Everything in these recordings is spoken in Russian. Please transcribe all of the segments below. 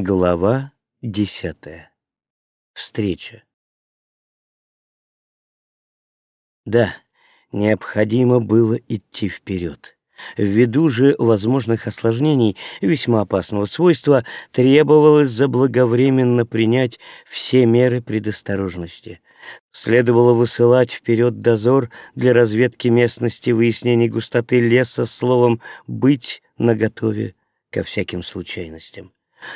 Глава десятая. Встреча. Да, необходимо было идти вперед. Ввиду же возможных осложнений весьма опасного свойства требовалось заблаговременно принять все меры предосторожности. Следовало высылать вперед дозор для разведки местности, выяснения густоты леса, словом «быть наготове ко всяким случайностям.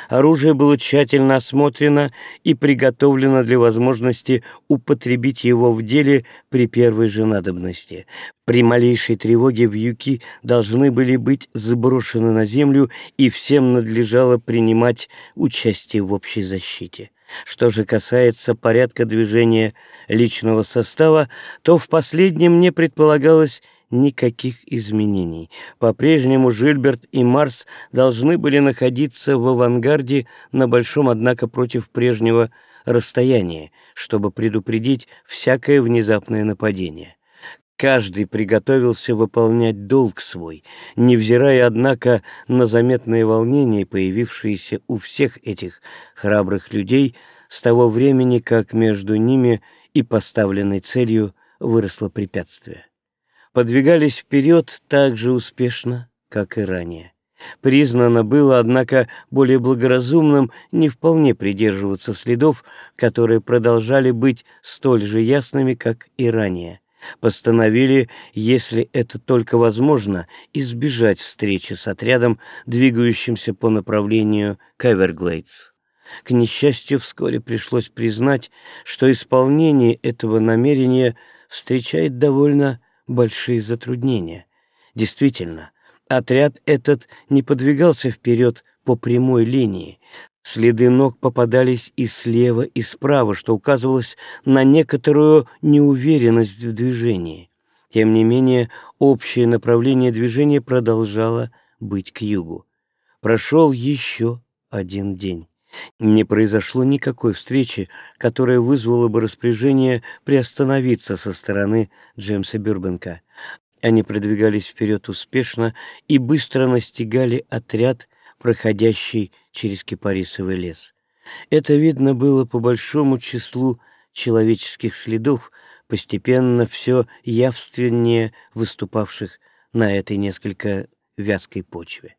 Оружие было тщательно осмотрено и приготовлено для возможности употребить его в деле при первой же надобности. При малейшей тревоге вьюки должны были быть сброшены на землю, и всем надлежало принимать участие в общей защите. Что же касается порядка движения личного состава, то в последнем не предполагалось никаких изменений. По-прежнему Жильберт и Марс должны были находиться в авангарде на большом, однако, против прежнего расстояния, чтобы предупредить всякое внезапное нападение. Каждый приготовился выполнять долг свой, невзирая, однако, на заметные волнения, появившиеся у всех этих храбрых людей с того времени, как между ними и поставленной целью выросло препятствие подвигались вперед так же успешно, как и ранее. Признано было, однако, более благоразумным не вполне придерживаться следов, которые продолжали быть столь же ясными, как и ранее. Постановили, если это только возможно, избежать встречи с отрядом, двигающимся по направлению к Эверглейдс. К несчастью, вскоре пришлось признать, что исполнение этого намерения встречает довольно большие затруднения. Действительно, отряд этот не подвигался вперед по прямой линии. Следы ног попадались и слева, и справа, что указывалось на некоторую неуверенность в движении. Тем не менее, общее направление движения продолжало быть к югу. Прошел еще один день. Не произошло никакой встречи, которая вызвала бы распоряжение приостановиться со стороны Джеймса Бюрбенка. Они продвигались вперед успешно и быстро настигали отряд, проходящий через Кипарисовый лес. Это видно было по большому числу человеческих следов, постепенно все явственнее выступавших на этой несколько вязкой почве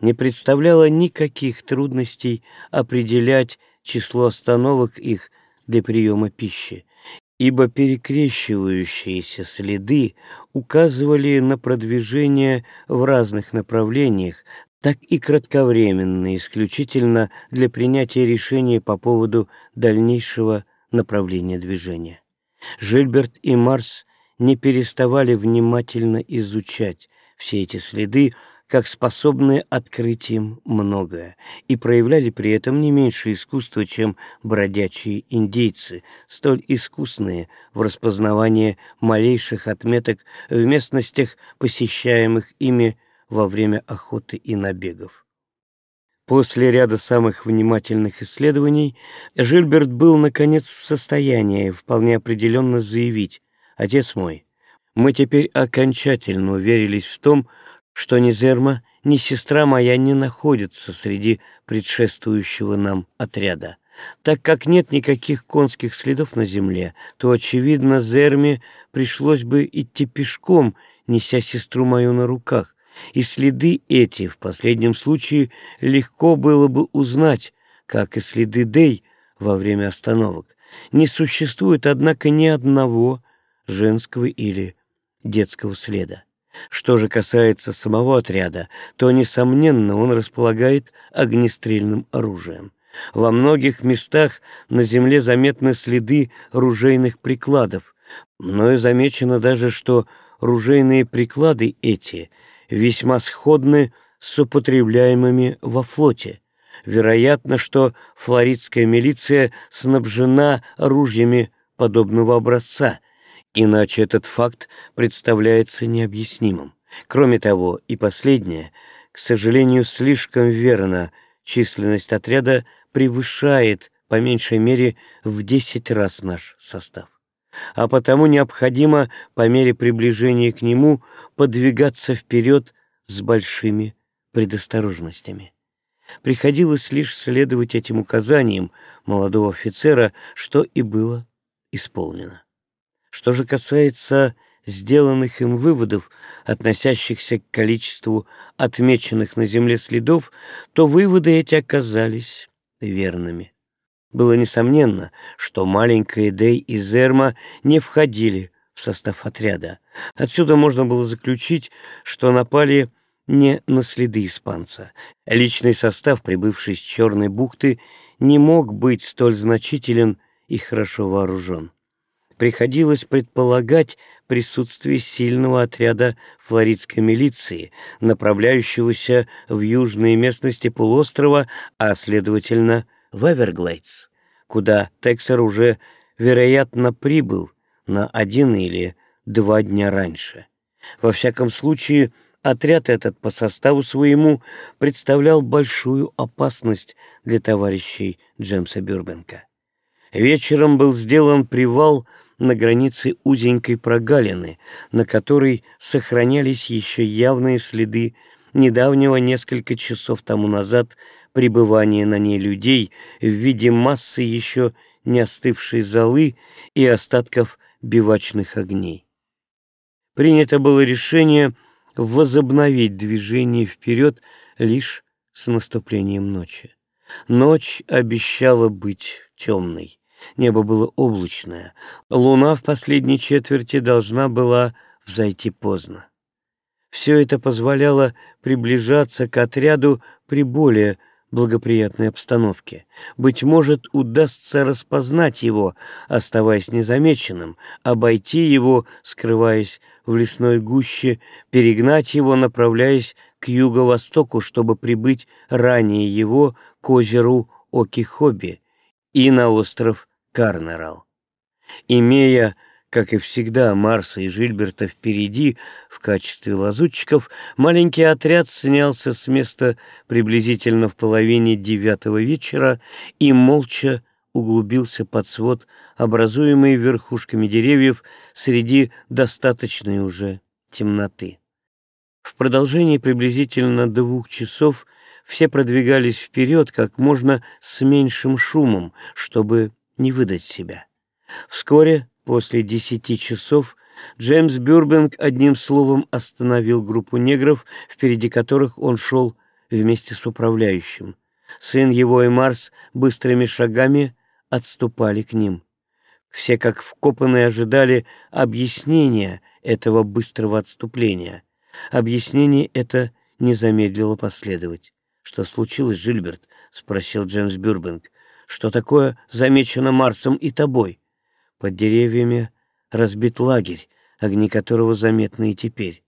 не представляло никаких трудностей определять число остановок их для приема пищи, ибо перекрещивающиеся следы указывали на продвижение в разных направлениях, так и кратковременно, исключительно для принятия решения по поводу дальнейшего направления движения. Жильберт и Марс не переставали внимательно изучать все эти следы, как способные открыть им многое, и проявляли при этом не меньше искусства, чем бродячие индейцы, столь искусные в распознавании малейших отметок в местностях, посещаемых ими во время охоты и набегов. После ряда самых внимательных исследований Жильберт был, наконец, в состоянии вполне определенно заявить «Отец мой, мы теперь окончательно уверились в том, что ни Зерма, ни сестра моя не находятся среди предшествующего нам отряда. Так как нет никаких конских следов на земле, то, очевидно, Зерме пришлось бы идти пешком, неся сестру мою на руках, и следы эти в последнем случае легко было бы узнать, как и следы Дей во время остановок. Не существует, однако, ни одного женского или детского следа. Что же касается самого отряда, то, несомненно, он располагает огнестрельным оружием. Во многих местах на земле заметны следы ружейных прикладов. Мною замечено даже, что ружейные приклады эти весьма сходны с употребляемыми во флоте. Вероятно, что флоридская милиция снабжена ружьями подобного образца — Иначе этот факт представляется необъяснимым. Кроме того, и последнее, к сожалению, слишком верно, численность отряда превышает по меньшей мере в 10 раз наш состав. А потому необходимо по мере приближения к нему подвигаться вперед с большими предосторожностями. Приходилось лишь следовать этим указаниям молодого офицера, что и было исполнено. Что же касается сделанных им выводов, относящихся к количеству отмеченных на Земле следов, то выводы эти оказались верными. Было несомненно, что маленькая Дэй и Зерма не входили в состав отряда. Отсюда можно было заключить, что напали не на следы испанца. Личный состав, прибывший с Черной бухты, не мог быть столь значителен и хорошо вооружен. Приходилось предполагать присутствие сильного отряда флоридской милиции, направляющегося в южные местности полуострова, а, следовательно, в Эверглейдс, куда Тексер уже, вероятно, прибыл на один или два дня раньше. Во всяком случае, Отряд этот по составу своему представлял большую опасность для товарищей Джемса Бюрбенка. Вечером был сделан привал на границе узенькой прогалины, на которой сохранялись еще явные следы недавнего несколько часов тому назад пребывания на ней людей в виде массы еще не остывшей золы и остатков бивачных огней. Принято было решение — возобновить движение вперед лишь с наступлением ночи. Ночь обещала быть темной. Небо было облачное. Луна в последней четверти должна была взойти поздно. Все это позволяло приближаться к отряду при более благоприятной обстановке. Быть может, удастся распознать его, оставаясь незамеченным, обойти его, скрываясь в лесной гуще, перегнать его, направляясь к юго-востоку, чтобы прибыть ранее его к озеру Окихоби и на остров Карнерал. Имея как и всегда, Марса и Жильберта впереди в качестве лазутчиков, маленький отряд снялся с места приблизительно в половине девятого вечера и молча углубился под свод, образуемый верхушками деревьев среди достаточной уже темноты. В продолжении приблизительно двух часов все продвигались вперед как можно с меньшим шумом, чтобы не выдать себя. Вскоре После десяти часов Джеймс Бюрбенг одним словом остановил группу негров, впереди которых он шел вместе с управляющим. Сын его и Марс быстрыми шагами отступали к ним. Все, как вкопанные, ожидали объяснения этого быстрого отступления. Объяснение это не замедлило последовать. «Что случилось, Жильберт?» — спросил Джеймс Бюрбенг. «Что такое замечено Марсом и тобой?» Под деревьями разбит лагерь, огни которого заметны и теперь.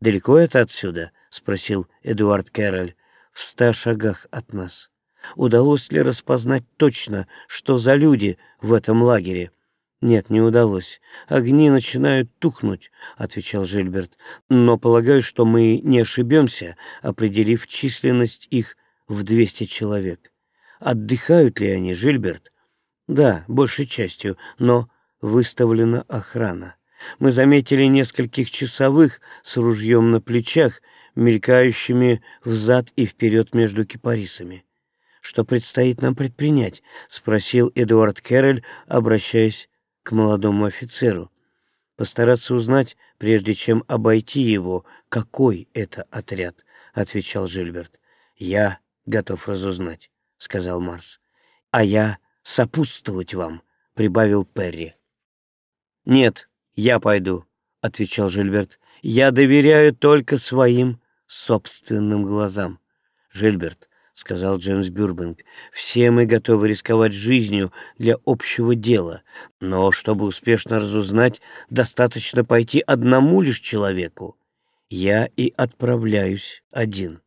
«Далеко это отсюда?» — спросил Эдуард Кэрроль. «В ста шагах от нас. Удалось ли распознать точно, что за люди в этом лагере?» «Нет, не удалось. Огни начинают тухнуть», — отвечал Жильберт. «Но полагаю, что мы не ошибемся, определив численность их в двести человек. Отдыхают ли они, Жильберт?» «Да, большей частью, но выставлена охрана. Мы заметили нескольких часовых с ружьем на плечах, мелькающими взад и вперед между кипарисами. «Что предстоит нам предпринять?» — спросил Эдуард Керрель, обращаясь к молодому офицеру. «Постараться узнать, прежде чем обойти его, какой это отряд», — отвечал Жильберт. «Я готов разузнать», — сказал Марс. «А я сопутствовать вам», — прибавил Перри. «Нет, я пойду», — отвечал Жильберт. «Я доверяю только своим собственным глазам». «Жильберт», — сказал Джеймс Бюрбинг, — «все мы готовы рисковать жизнью для общего дела, но чтобы успешно разузнать, достаточно пойти одному лишь человеку. Я и отправляюсь один».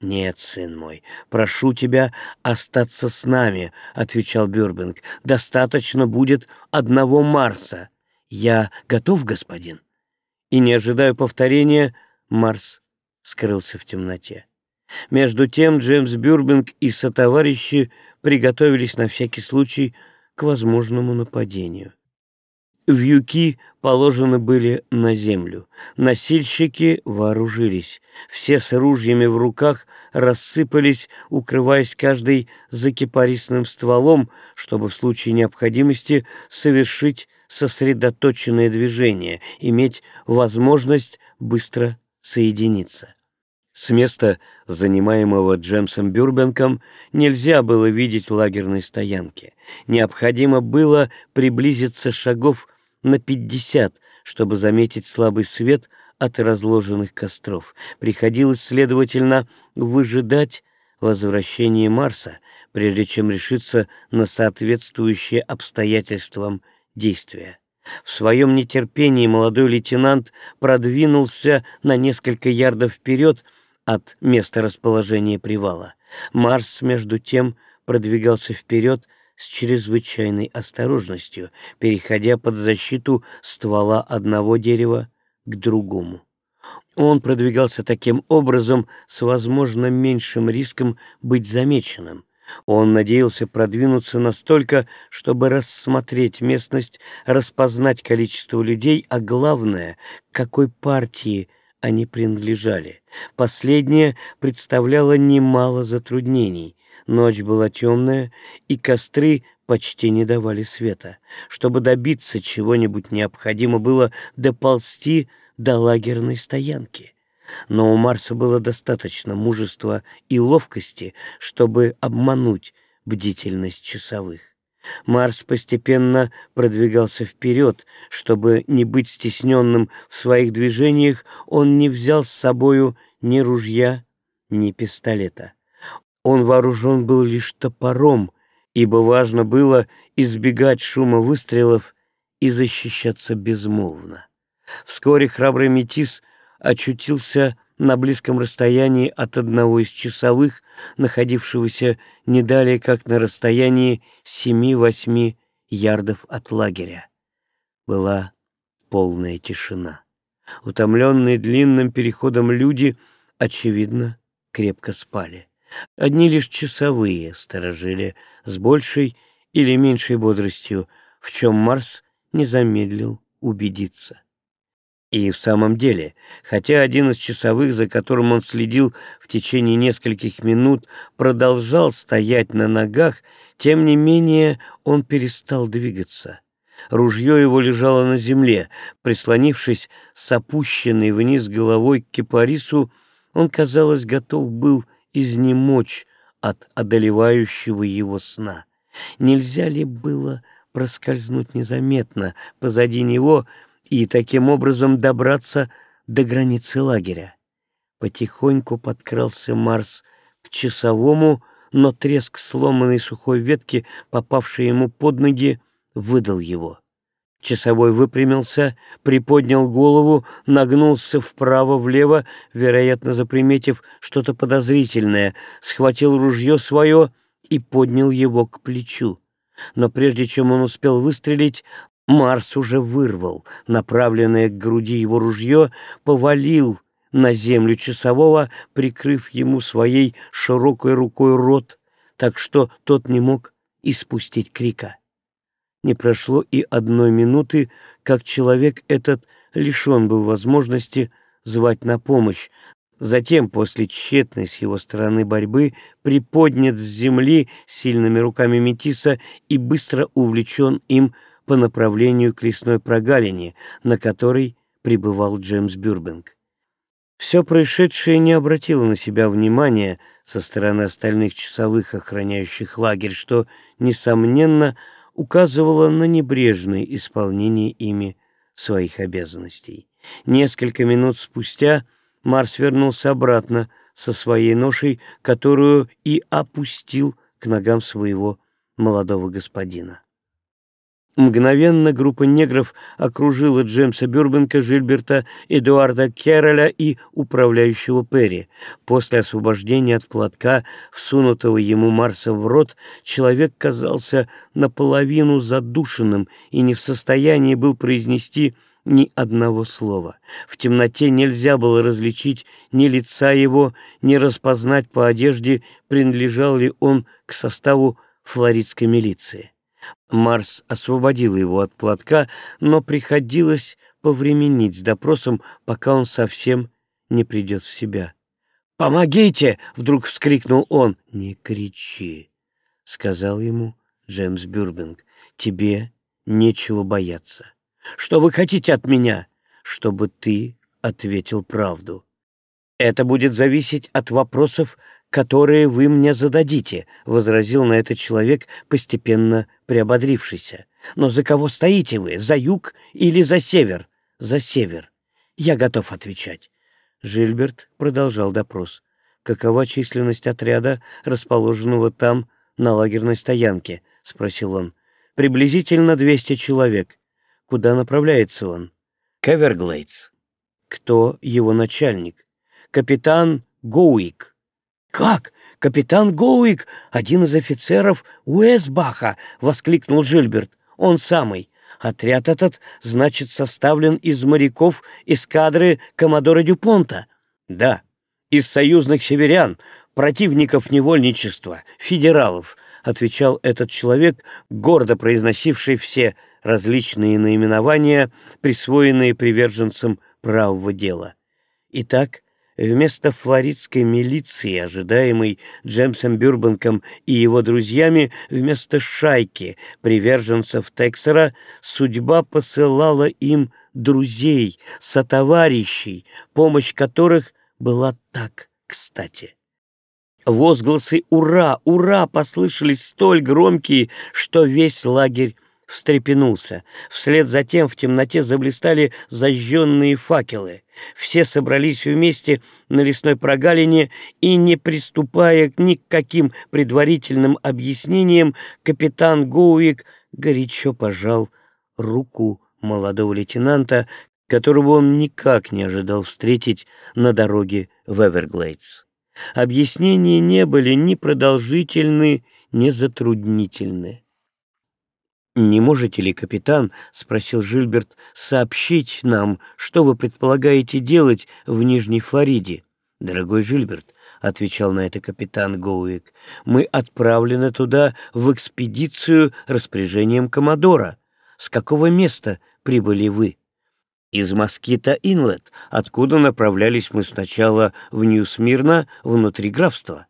«Нет, сын мой, прошу тебя остаться с нами», — отвечал Бюрбинг. «Достаточно будет одного Марса». «Я готов, господин?» И, не ожидая повторения, Марс скрылся в темноте. Между тем Джеймс Бюрбинг и сотоварищи приготовились на всякий случай к возможному нападению. Вьюки положены были на землю. Носильщики вооружились. Все с ружьями в руках рассыпались, укрываясь каждый за кипарисным стволом, чтобы в случае необходимости совершить сосредоточенное движение, иметь возможность быстро соединиться. С места, занимаемого Джемсом Бюрбенком, нельзя было видеть лагерной стоянки. Необходимо было приблизиться шагов на пятьдесят, чтобы заметить слабый свет от разложенных костров. Приходилось, следовательно, выжидать возвращения Марса, прежде чем решиться на соответствующие обстоятельствам действия. В своем нетерпении молодой лейтенант продвинулся на несколько ярдов вперед, от места расположения привала. Марс, между тем, продвигался вперед с чрезвычайной осторожностью, переходя под защиту ствола одного дерева к другому. Он продвигался таким образом с, возможно, меньшим риском быть замеченным. Он надеялся продвинуться настолько, чтобы рассмотреть местность, распознать количество людей, а главное, какой партии они принадлежали. Последнее представляло немало затруднений. Ночь была темная, и костры почти не давали света. Чтобы добиться чего-нибудь, необходимо было доползти до лагерной стоянки. Но у Марса было достаточно мужества и ловкости, чтобы обмануть бдительность часовых. Марс постепенно продвигался вперед. Чтобы не быть стесненным в своих движениях, он не взял с собою ни ружья, ни пистолета. Он вооружен был лишь топором, ибо важно было избегать шума выстрелов и защищаться безмолвно. Вскоре храбрый метис очутился на близком расстоянии от одного из часовых, находившегося не далее, как на расстоянии семи-восьми ярдов от лагеря. Была полная тишина. Утомленные длинным переходом люди, очевидно, крепко спали. Одни лишь часовые сторожили с большей или меньшей бодростью, в чем Марс не замедлил убедиться. И в самом деле, хотя один из часовых, за которым он следил в течение нескольких минут, продолжал стоять на ногах, тем не менее он перестал двигаться. Ружье его лежало на земле. Прислонившись с опущенной вниз головой к кипарису, он, казалось, готов был изнемочь от одолевающего его сна. Нельзя ли было проскользнуть незаметно позади него, и таким образом добраться до границы лагеря. Потихоньку подкрался Марс к часовому, но треск сломанной сухой ветки, попавшей ему под ноги, выдал его. Часовой выпрямился, приподнял голову, нагнулся вправо-влево, вероятно, заприметив что-то подозрительное, схватил ружье свое и поднял его к плечу. Но прежде чем он успел выстрелить, Марс уже вырвал направленное к груди его ружье, повалил на землю часового, прикрыв ему своей широкой рукой рот, так что тот не мог испустить крика. Не прошло и одной минуты, как человек этот лишен был возможности звать на помощь. Затем, после тщетной с его стороны борьбы, приподнят с земли сильными руками Метиса и быстро увлечен им по направлению к лесной прогалине, на которой пребывал Джеймс Бюрбенг. Все происшедшее не обратило на себя внимания со стороны остальных часовых, охраняющих лагерь, что, несомненно, указывало на небрежное исполнение ими своих обязанностей. Несколько минут спустя Марс вернулся обратно со своей ношей, которую и опустил к ногам своего молодого господина. Мгновенно группа негров окружила Джеймса Бюрбенка, Жильберта, Эдуарда Керроля и управляющего Перри. После освобождения от платка, всунутого ему Марсом в рот, человек казался наполовину задушенным и не в состоянии был произнести ни одного слова. В темноте нельзя было различить ни лица его, ни распознать по одежде, принадлежал ли он к составу флоридской милиции. Марс освободил его от платка, но приходилось повременить с допросом, пока он совсем не придет в себя. «Помогите!» — вдруг вскрикнул он. «Не кричи!» — сказал ему Джеймс Бюрбинг. «Тебе нечего бояться. Что вы хотите от меня? Чтобы ты ответил правду. Это будет зависеть от вопросов, которые вы мне зададите», — возразил на это человек, постепенно приободрившийся. «Но за кого стоите вы? За юг или за север?» «За север. Я готов отвечать». Жильберт продолжал допрос. «Какова численность отряда, расположенного там, на лагерной стоянке?» — спросил он. «Приблизительно двести человек. Куда направляется он?» «К Эверглейдс». «Кто его начальник?» «Капитан Гоуик». «Как? Капитан Гоуик, один из офицеров Уэсбаха!» — воскликнул Жильберт. «Он самый. Отряд этот, значит, составлен из моряков эскадры Коммодора Дюпонта». «Да, из союзных северян, противников невольничества, федералов», — отвечал этот человек, гордо произносивший все различные наименования, присвоенные приверженцам правого дела. Итак, Вместо флоридской милиции, ожидаемой Джемсом Бюрбанком и его друзьями, вместо шайки приверженцев Тексера, судьба посылала им друзей, сотоварищей, помощь которых была так кстати. Возгласы «Ура! Ура!» послышались столь громкие, что весь лагерь встрепенулся. Вслед за тем в темноте заблистали зажженные факелы. Все собрались вместе на лесной прогалине и, не приступая ни к каким предварительным объяснениям, капитан Гоуик горячо пожал руку молодого лейтенанта, которого он никак не ожидал встретить на дороге в Эверглейдс. Объяснения не были ни продолжительны, ни затруднительны. «Не можете ли, капитан, — спросил Жильберт, — сообщить нам, что вы предполагаете делать в Нижней Флориде?» «Дорогой Жильберт, — отвечал на это капитан Гоуик, — мы отправлены туда в экспедицию распоряжением Комодора. С какого места прибыли вы?» «Из Москита-Инлет, откуда направлялись мы сначала в Нью-Смирно внутри графства».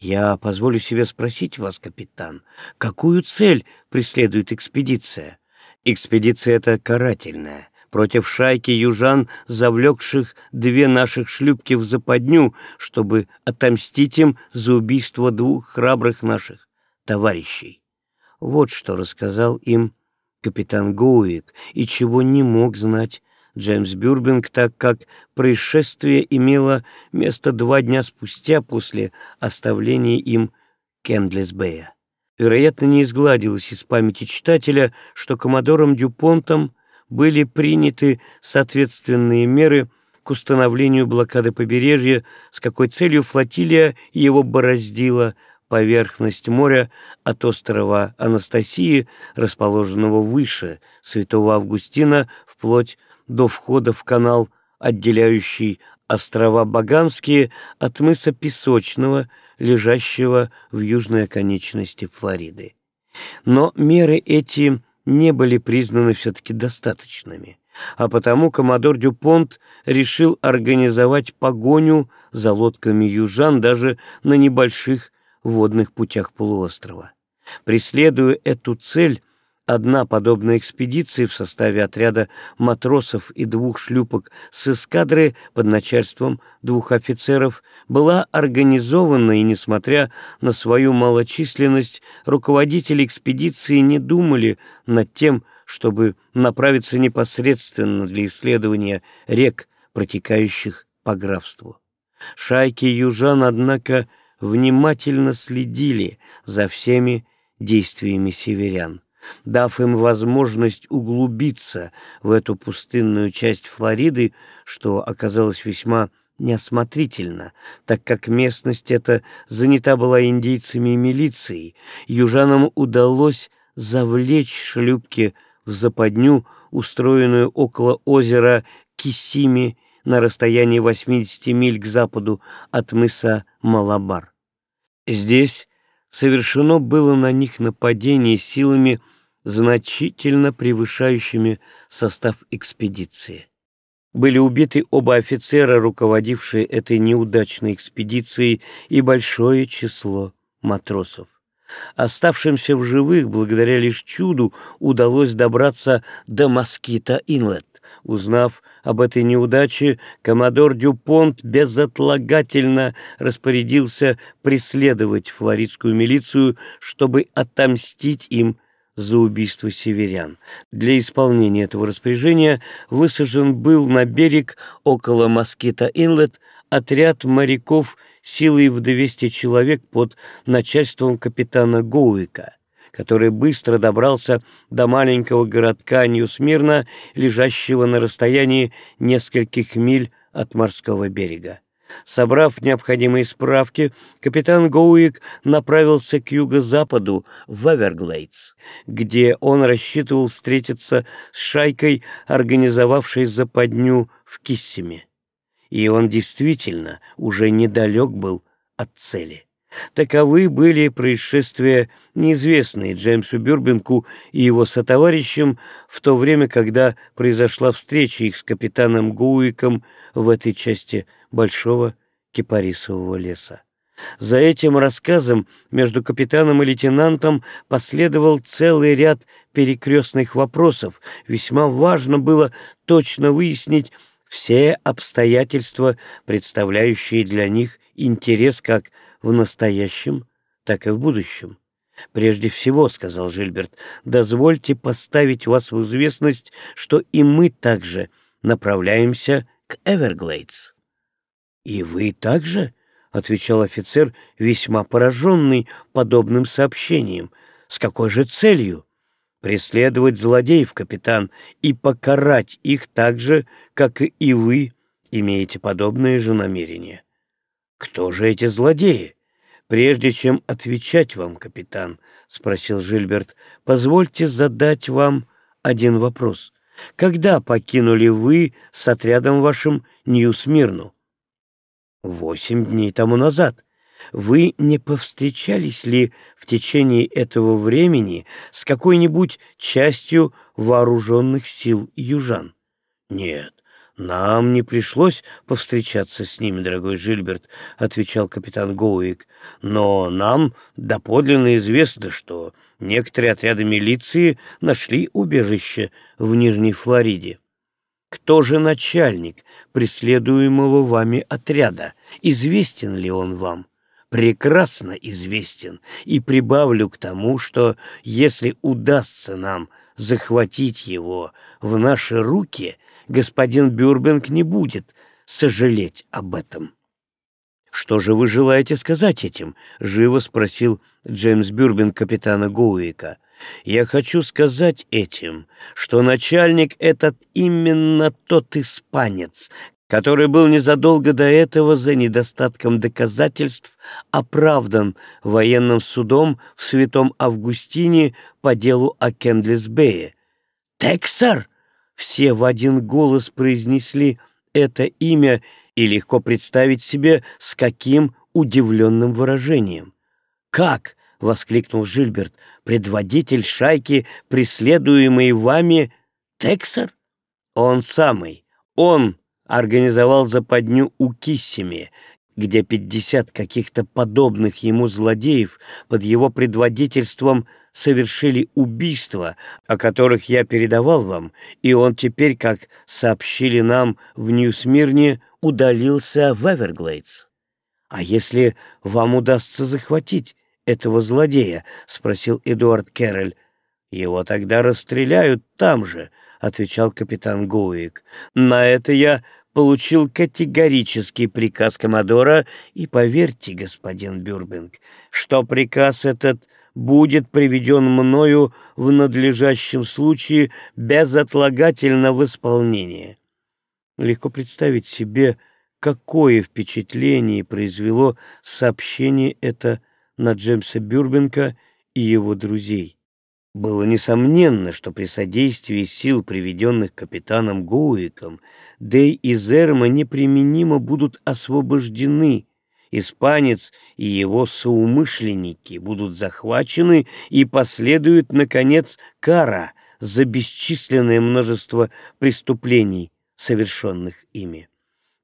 Я позволю себе спросить вас, капитан, какую цель преследует экспедиция? Экспедиция эта карательная, против шайки южан, завлекших две наших шлюпки в западню, чтобы отомстить им за убийство двух храбрых наших товарищей. Вот что рассказал им капитан Гоуик, и чего не мог знать Джеймс Бюрбинг, так как происшествие имело место два дня спустя после оставления им Кендлисбея. Вероятно, не изгладилось из памяти читателя, что коммодором Дюпонтом были приняты соответственные меры к установлению блокады побережья, с какой целью флотилия его бороздила поверхность моря от острова Анастасии, расположенного выше Святого Августина, вплоть до входа в канал, отделяющий острова Багамские от мыса Песочного, лежащего в южной оконечности Флориды. Но меры эти не были признаны все-таки достаточными, а потому коммодор Дюпонт решил организовать погоню за лодками южан даже на небольших водных путях полуострова. Преследуя эту цель, Одна подобная экспедиция в составе отряда матросов и двух шлюпок с эскадры под начальством двух офицеров была организована, и, несмотря на свою малочисленность, руководители экспедиции не думали над тем, чтобы направиться непосредственно для исследования рек, протекающих по графству. Шайки южан, однако, внимательно следили за всеми действиями северян дав им возможность углубиться в эту пустынную часть Флориды, что оказалось весьма неосмотрительно, так как местность эта занята была индейцами и милицией, южанам удалось завлечь шлюпки в западню, устроенную около озера Кисими на расстоянии 80 миль к западу от мыса Малабар. Здесь совершено было на них нападение силами, значительно превышающими состав экспедиции. Были убиты оба офицера, руководившие этой неудачной экспедицией, и большое число матросов. Оставшимся в живых, благодаря лишь чуду, удалось добраться до Москита-Инлет. Узнав об этой неудаче, коммодор Дюпонт безотлагательно распорядился преследовать флоридскую милицию, чтобы отомстить им за убийство северян. Для исполнения этого распоряжения высажен был на берег около Москита-Инлет отряд моряков силой в 200 человек под начальством капитана Гоуика, который быстро добрался до маленького городка Нью-Смирна, лежащего на расстоянии нескольких миль от морского берега. Собрав необходимые справки, капитан Гоуик направился к юго-западу, в Эверглейдс, где он рассчитывал встретиться с шайкой, организовавшей западню в Киссиме. И он действительно уже недалек был от цели. Таковы были происшествия, неизвестные Джеймсу Бюрбенку и его сотоварищам в то время, когда произошла встреча их с капитаном Гуиком в этой части большого кипарисового леса. За этим рассказом между капитаном и лейтенантом последовал целый ряд перекрестных вопросов. Весьма важно было точно выяснить все обстоятельства, представляющие для них интерес как в настоящем, так и в будущем. «Прежде всего, — сказал Жильберт, — дозвольте поставить вас в известность, что и мы также направляемся к Эверглейдс». «И вы также?» — отвечал офицер, весьма пораженный подобным сообщением. «С какой же целью?» «Преследовать злодеев, капитан, и покарать их так же, как и вы имеете подобные же намерения». «Кто же эти злодеи?» «Прежде чем отвечать вам, капитан», — спросил Жильберт, — «позвольте задать вам один вопрос. Когда покинули вы с отрядом вашим Нью-Смирну?» «Восемь дней тому назад. Вы не повстречались ли в течение этого времени с какой-нибудь частью вооруженных сил южан?» «Нет, «Нам не пришлось повстречаться с ними, дорогой Жильберт», — отвечал капитан Гоуик. «Но нам доподлинно известно, что некоторые отряды милиции нашли убежище в Нижней Флориде. Кто же начальник преследуемого вами отряда? Известен ли он вам?» прекрасно известен, и прибавлю к тому, что если удастся нам захватить его в наши руки, господин Бюрбинг не будет сожалеть об этом. «Что же вы желаете сказать этим?» — живо спросил Джеймс Бюрбин капитана Гоуика. «Я хочу сказать этим, что начальник этот именно тот испанец, который был незадолго до этого за недостатком доказательств оправдан военным судом в Святом Августине по делу о Кендлисбее. «Тексер!» Все в один голос произнесли это имя, и легко представить себе, с каким удивленным выражением. «Как?» — воскликнул Жильберт. «Предводитель шайки, преследуемый вами, Тексер?» «Он самый. Он организовал западню у Киссими, где пятьдесят каких-то подобных ему злодеев под его предводительством совершили убийства, о которых я передавал вам, и он теперь, как сообщили нам в Нью-Смирне, удалился в Эверглейдс. А если вам удастся захватить этого злодея? — спросил Эдуард Керроль. — Его тогда расстреляют там же, — отвечал капитан Гоуик. — На это я получил категорический приказ Комодора, и поверьте, господин Бюрбинг, что приказ этот будет приведен мною в надлежащем случае безотлагательно в исполнение. Легко представить себе, какое впечатление произвело сообщение это на Джеймса Бюрбенка и его друзей. Было несомненно, что при содействии сил, приведенных капитаном Гоуиком, Дэй и Зерма неприменимо будут освобождены, Испанец и его соумышленники будут захвачены и последует, наконец, кара за бесчисленное множество преступлений, совершенных ими.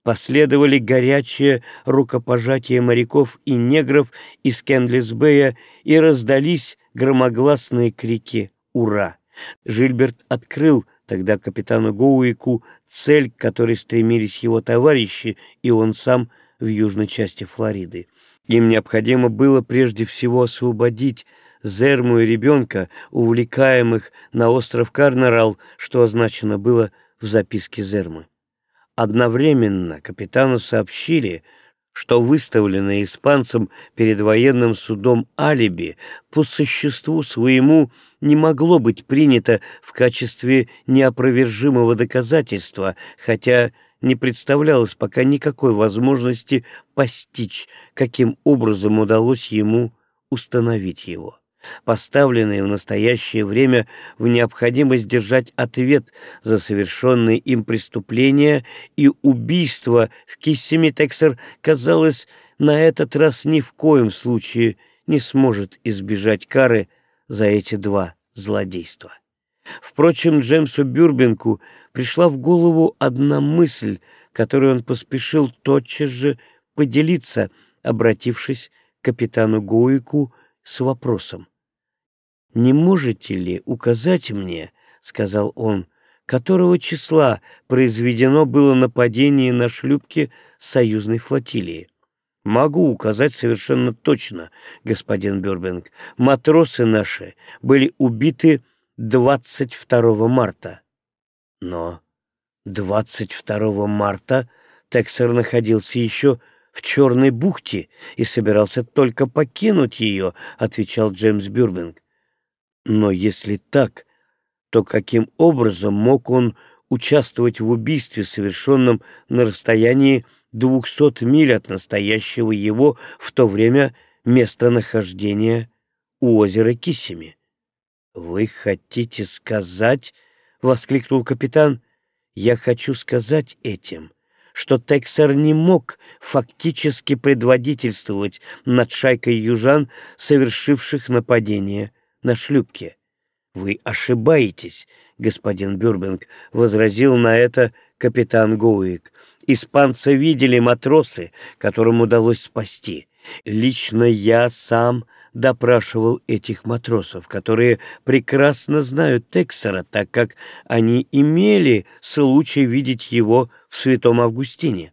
Последовали горячие рукопожатия моряков и негров из Кендлисбея и раздались громогласные крики «Ура!». Жильберт открыл тогда капитану Гоуику цель, к которой стремились его товарищи и он сам в южной части Флориды. Им необходимо было прежде всего освободить Зерму и ребенка, увлекаемых на остров Карнерал, что означено было в записке Зермы. Одновременно капитану сообщили, что выставленное испанцам перед военным судом алиби по существу своему не могло быть принято в качестве неопровержимого доказательства, хотя не представлялось пока никакой возможности постичь, каким образом удалось ему установить его поставленные в настоящее время в необходимость держать ответ за совершенные им преступления и убийство в Киссиме Тексер, казалось, на этот раз ни в коем случае не сможет избежать кары за эти два злодейства. Впрочем, Джеймсу Бюрбенку пришла в голову одна мысль, которую он поспешил тотчас же поделиться, обратившись к капитану Гоику с вопросом. «Не можете ли указать мне, — сказал он, — которого числа произведено было нападение на шлюпки союзной флотилии?» «Могу указать совершенно точно, господин Бюрбинг. Матросы наши были убиты 22 марта». «Но 22 марта Тексер находился еще в Черной бухте и собирался только покинуть ее», — отвечал Джеймс Бюрбинг. Но если так, то каким образом мог он участвовать в убийстве, совершенном на расстоянии двухсот миль от настоящего его в то время местонахождения у озера Киссими? «Вы хотите сказать, — воскликнул капитан, — я хочу сказать этим, что Тексер не мог фактически предводительствовать над шайкой южан, совершивших нападение на шлюпке. «Вы ошибаетесь», — господин Бюрбинг возразил на это капитан Гоуик. «Испанца видели матросы, которым удалось спасти. Лично я сам допрашивал этих матросов, которые прекрасно знают Тексера, так как они имели случай видеть его в Святом Августине.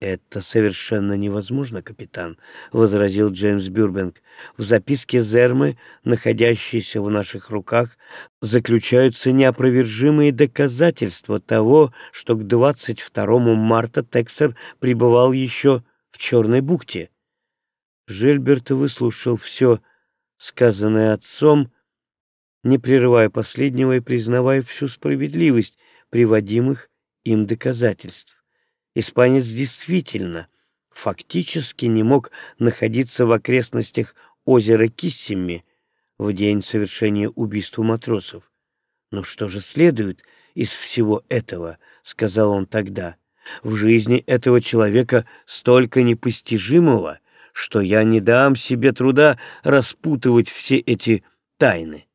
«Это совершенно невозможно, капитан», — возразил Джеймс Бюрбенг. «В записке Зермы, находящейся в наших руках, заключаются неопровержимые доказательства того, что к 22 марта Тексер пребывал еще в Черной бухте». Жильберт выслушал все, сказанное отцом, не прерывая последнего и признавая всю справедливость приводимых им доказательств. Испанец действительно фактически не мог находиться в окрестностях озера Киссими в день совершения убийства матросов. «Но что же следует из всего этого?» — сказал он тогда. «В жизни этого человека столько непостижимого, что я не дам себе труда распутывать все эти тайны.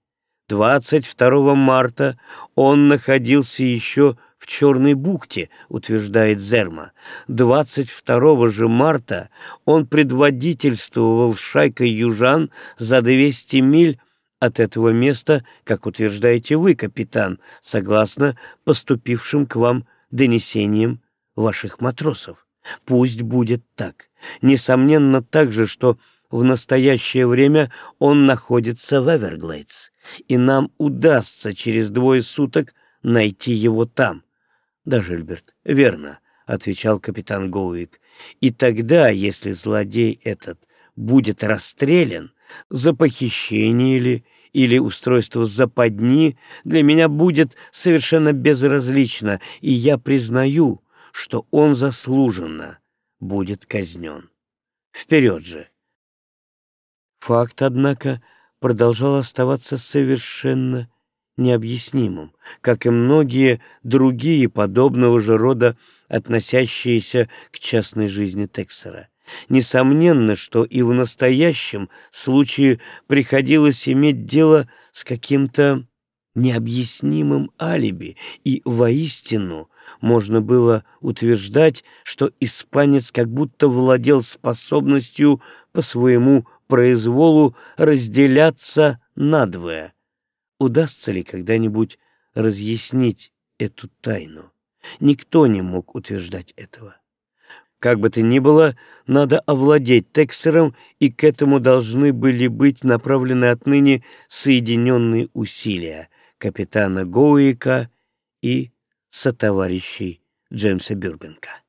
22 марта он находился еще в Черной бухте, утверждает Зерма. 22 же марта он предводительствовал шайкой южан за 200 миль от этого места, как утверждаете вы, капитан, согласно поступившим к вам донесениям ваших матросов. Пусть будет так. Несомненно также, что в настоящее время он находится в Эверглейдс, и нам удастся через двое суток найти его там. Да, Жильберт, верно, отвечал капитан Гоуик. И тогда, если злодей этот будет расстрелян за похищение или или устройство западни для меня будет совершенно безразлично, и я признаю, что он заслуженно будет казнен. Вперед же! Факт, однако, продолжал оставаться совершенно необъяснимым, как и многие другие подобного же рода, относящиеся к частной жизни Тексера. Несомненно, что и в настоящем случае приходилось иметь дело с каким-то необъяснимым алиби, и воистину можно было утверждать, что испанец как будто владел способностью по своему произволу разделяться надвое. Удастся ли когда-нибудь разъяснить эту тайну? Никто не мог утверждать этого. Как бы то ни было, надо овладеть Тексером, и к этому должны были быть направлены отныне соединенные усилия капитана Гоуика и сотоварищей Джеймса Бюрбенка.